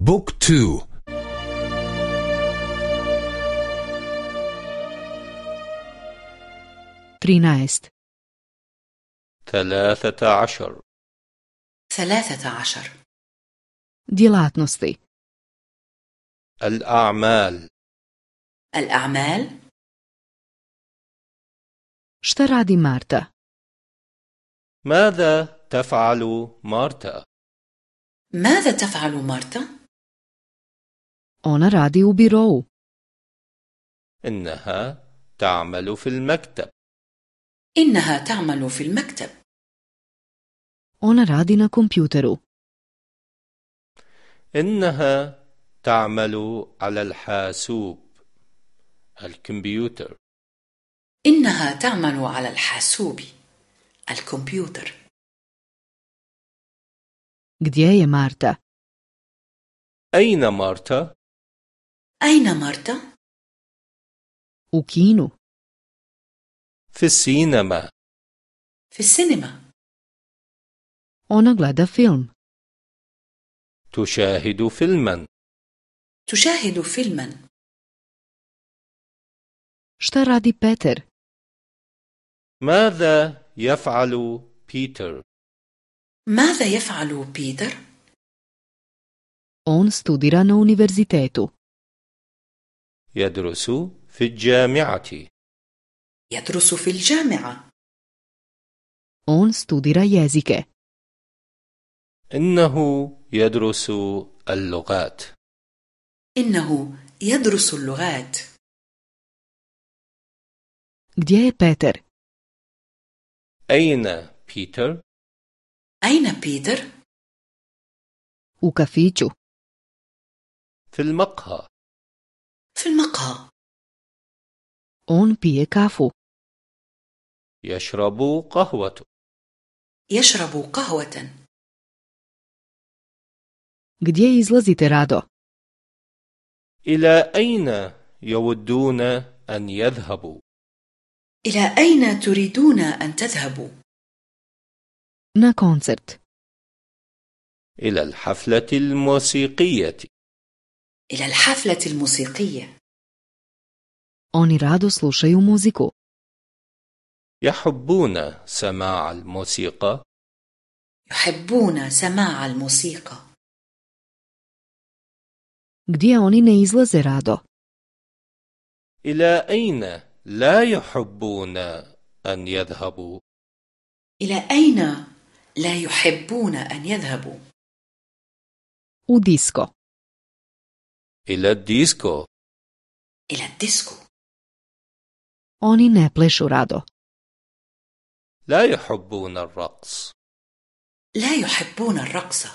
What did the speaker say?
Book two. Trinaest. ثلاثة عشر. ثلاثة عشر. djelatnosti الأعمال. الأعمال. Šta radi Marta? ماذا تفعل مارتا؟ ماذا تفعل مارتا؟ Ona radi u birou. إنها تعمل في المكتب إنها تعمل في المكتب Ona radi na kompjuteru. إنها تعمل على الحاسوب الكمبيوتر إنها تعمل على الحاسوب الكمبيوتر Gdje je Marta? أين مارتا؟ أين مارتا؟ Kinu. في السينما في السينما Ona gleda film. تشاهد فيلما تشاهد فيلما Šta radi Peter? ماذا يفعل بيتر؟ ماذا يفعل بيتر؟ On studira na univerzitetu. يدرس في الجامعة يدرس في الجامعة On studira jezike. إنه يدرس اللغات إنه يدرس اللغات Gdje je Peter? أين بيتر؟ أين بيتر؟ Kafiću. في المقهى في المقهى On pije kafu. يشرب قهوة يشرب قهوة Gdje izlazite rado? إلى أين يودون أن يذهبوا؟ إلى أين تريدون أن تذهبوا؟ Na koncert. إلى الحفلة الموسيقية إلى الحفلة الموسيقية Oni rado slušaju muziku. يحبون سماع الموسيقى يحبون سماع الموسيقى Gdje oni ne izlaze rado? إلى أين لا يحبون أن يذهبوا؟ إلى أين لا يحبون أن يذهبوا؟ U disko. إلى الديسكو إلى الديسكو Oni ne plešu rado. لا يحبون الرقص لا يحبون الرقص